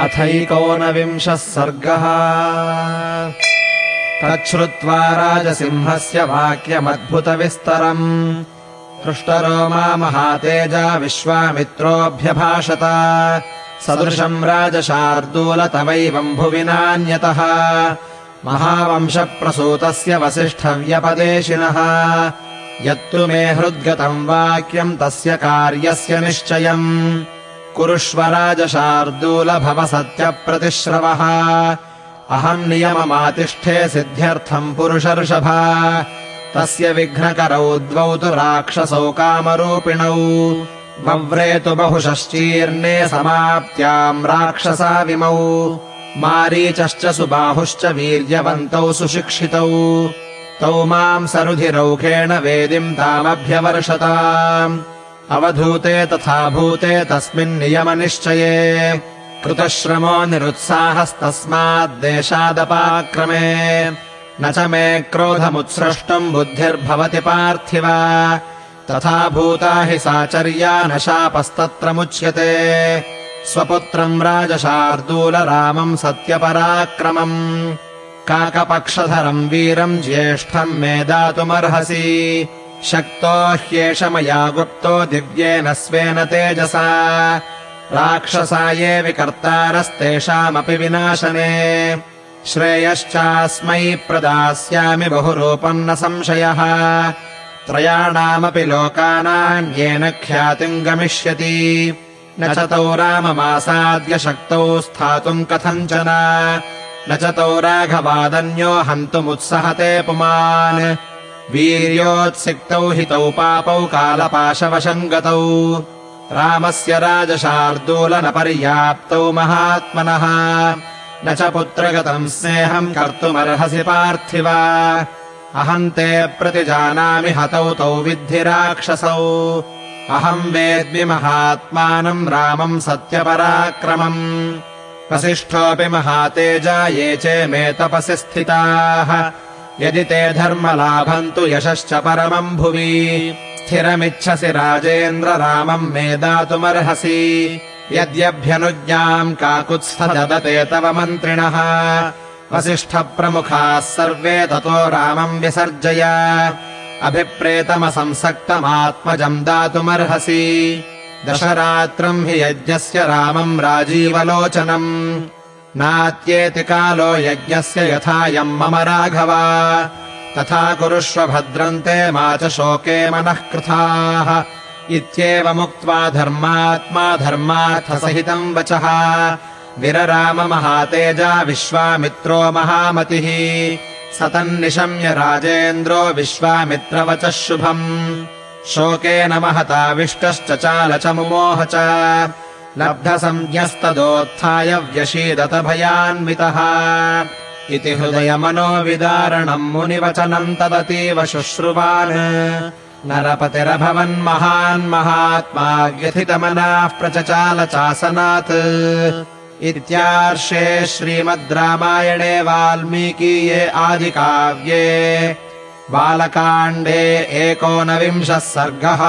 अथैकोनविंशः सर्गः। तच्छ्रुत्वा राजसिंहस्य वाक्यमद्भुतविस्तरम्। पृष्टरोमा महातेजा विश्वामित्रोऽभ्यभाषत। सदृशम् राजशार्दूल तवैवम् भुवि नान्यतः महावंशप्रसूतस्य वसिष्ठव्यपदेशिनः। यत्तु मे हृद्गतम् वाक्यम् तस्य कार्यस्य निश्चयम् कुरुष्व राजशार्दूल सत्यप्रतिश्रवः अहम् नियममातिष्ठे सिद्ध्यर्थम् पुरुषर्षभा। तस्य विघ्नकरौ द्वौ तु राक्षसौ कामरूपिणौ। वव्रेतु बहुशश्चीर्णे समाप्त्याम् राक्षसाविमौ। मारीचश्च सुबाहुश्च वीर्यवन्तौ सुशिक्षितौ। तौ माम् सरुधिरौखेण वेदिम् तामभ्यवर्षता अवधूते तथा भूते तस्मिन्नियमनिश्चये कृतश्रमो निरुत्साहस्तस्माद्देशादपाक्रमे। न च मे क्रोधमुत्सृष्टुम् बुद्धिर्भवति पार्थिव। तथा भूता हि साचर्या न शापस्तत्र मुच्यते। स्वपुत्रम् राजशार्दूलरामम् सत्यपराक्रमम्। काकपक्षधरम् वीरम् ज्येष्ठम् मे दातुमर्हसि शक्तो ह्येष मया गुप्तो दिव्येन स्वेन तेजसा। राक्षसा ये विकर्तारस्तेषामपि विनाशने। श्रेयश्चास्मै प्रदास्यामि बहुरूपम् न संशयः। त्रयाणामपि लोकानाम् येन ख्यातिम् गमिष्यति। न च तौ राममासाद्य शक्तौ स्थातुम् कथञ्चन। न च तौ राघवादन्यो हन्तुमुत्सहते पुमान् वीर्योत्सिक्तौ हितौ पापौ कालपाशवशम् गतौ रामस्य राजशार्दूलनपर्याप्तौ महात्मनः। न च पुत्रगतम् स्नेहम् कर्तुमर्हसि पार्थिव। अहम् ते प्रतिजानामि हतौ तौ विद्धि राक्षसौ अहम् वेद्मि महात्मानम् रामम् सत्यपराक्रमम्। वसिष्ठोऽपि महातेजा ये च मे तपसि स्थिताः यदि ते धर्मलाभम् तु यशश्च परमम् भुवि। स्थिरमिच्छसि राजेन्द्र रामम् मे दातुमर्हसि। यद्यभ्यनुज्ञाम् काकुत्स्थ ददते तव मन्त्रिणः। वसिष्ठप्रमुखाः सर्वे ततो रामम् विसर्जय। अभिप्रेतमसंसक्तमात्मजम् दातुमर्हसि। दशरात्रम् हि यज्ञस्य रामम् राजीवलोचनम् नात्येति कालो यज्ञस्य यथायम् मम राघव। तथा कुरुष्व भद्रन्ते मा च शोके मनः कृथाः। इत्येवमुक्त्वा धर्मात्मा धर्मार्थसहितम् वचः। विरराम महातेजा विश्वामित्रो महामतिः। सतन्निशम्य राजेन्द्रो विश्वामित्रवचः शुभम्। शोकेन महताविष्टश्च चाल च मुमोह च लब्धसंज्ञस्तदोत्थाय व्यशीदत भयान्वितः इति हृदयमनोविदारणम् मुनिवचनम् तदतीव शुश्रुवान्। नरपतिरभवन्महान् महात्मा व्यथितमनाः प्रचचाल चासनात् इत्यार्षे श्रीमद् रामायणे वाल्मीकीये आदिकाव्ये बालकाण्डे एकोनविंशः सर्गः